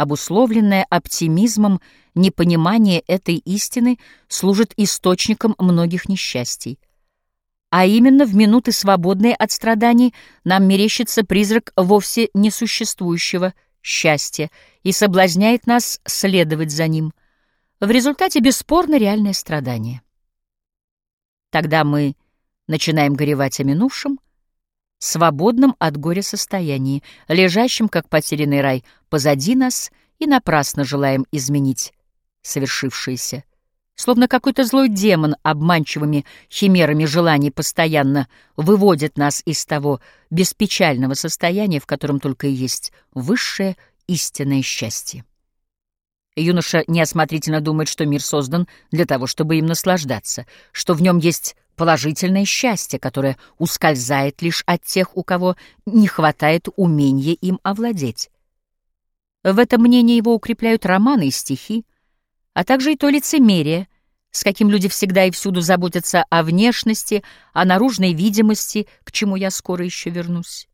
обусловленное оптимизмом непонимание этой истины служит источником многих несчастий. А именно в минуты, свободные от страданий, нам мерещится призрак вовсе несуществующего счастья и соблазняет нас следовать за ним. В результате бесспорно реальное страдание. Тогда мы начинаем горевать о минувшем, свободном от горя состоянии, лежащем, как потерянный рай, позади нас, и напрасно желаем изменить совершившееся. Словно какой-то злой демон обманчивыми химерами желаний постоянно выводит нас из того беспечального состояния, в котором только и есть высшее истинное счастье. Юноша неосмотрительно думает, что мир создан для того, чтобы им наслаждаться, что в нем есть положительное счастье, которое ускользает лишь от тех, у кого не хватает умения им овладеть. В этом мнении его укрепляют романы и стихи, а также и то лицемерие, с каким люди всегда и всюду заботятся о внешности, о наружной видимости, к чему я скоро еще вернусь.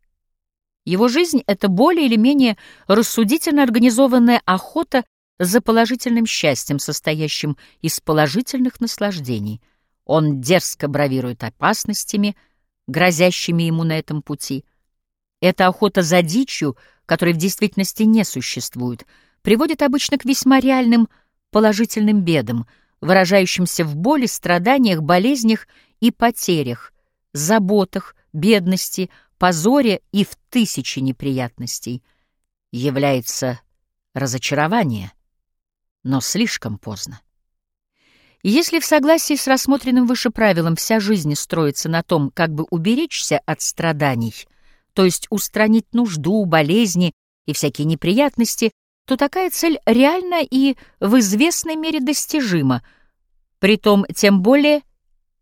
Его жизнь — это более или менее рассудительно организованная охота за положительным счастьем, состоящим из положительных наслаждений. Он дерзко бравирует опасностями, грозящими ему на этом пути. Эта охота за дичью, которой в действительности не существует, приводит обычно к весьма реальным положительным бедам, выражающимся в боли, страданиях, болезнях и потерях, заботах, бедности, позоре и в тысячи неприятностей. Является разочарование — но слишком поздно. Если в согласии с рассмотренным выше правилом вся жизнь строится на том, как бы уберечься от страданий, то есть устранить нужду, болезни и всякие неприятности, то такая цель реальна и в известной мере достижима, притом тем более,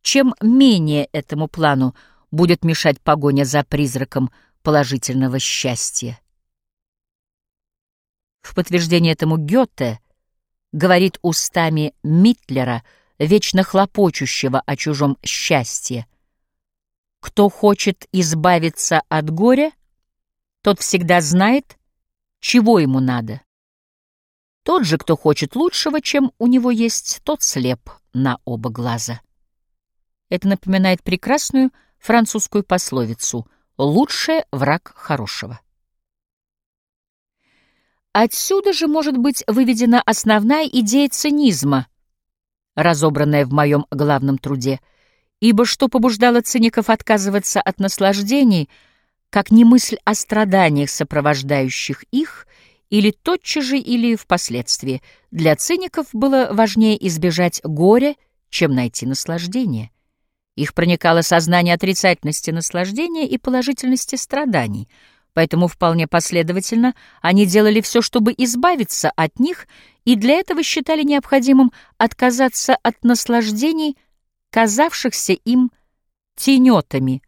чем менее этому плану будет мешать погоня за призраком положительного счастья. В подтверждение этому Гёте — говорит устами Митлера, вечно хлопочущего о чужом счастье. Кто хочет избавиться от горя, тот всегда знает, чего ему надо. Тот же, кто хочет лучшего, чем у него есть, тот слеп на оба глаза. Это напоминает прекрасную французскую пословицу «Лучшее враг хорошего». Отсюда же может быть выведена основная идея цинизма, разобранная в моем главном труде, ибо что побуждало циников отказываться от наслаждений, как не мысль о страданиях, сопровождающих их, или тотчас же, или впоследствии. Для циников было важнее избежать горя, чем найти наслаждение. Их проникало сознание отрицательности наслаждения и положительности страданий — Поэтому вполне последовательно они делали все, чтобы избавиться от них, и для этого считали необходимым отказаться от наслаждений, казавшихся им тенетами,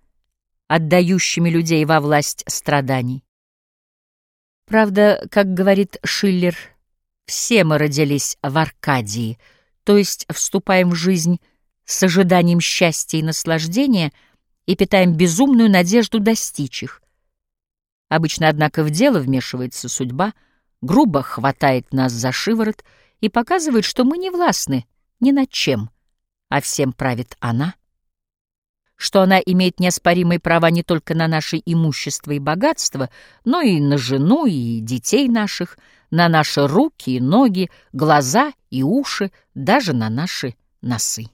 отдающими людей во власть страданий. Правда, как говорит Шиллер, все мы родились в Аркадии, то есть вступаем в жизнь с ожиданием счастья и наслаждения и питаем безумную надежду достичь их, Обычно, однако, в дело вмешивается судьба, грубо хватает нас за шиворот и показывает, что мы не властны ни над чем, а всем правит она, что она имеет неоспоримые права не только на наше имущество и богатство, но и на жену и детей наших, на наши руки и ноги, глаза и уши, даже на наши носы.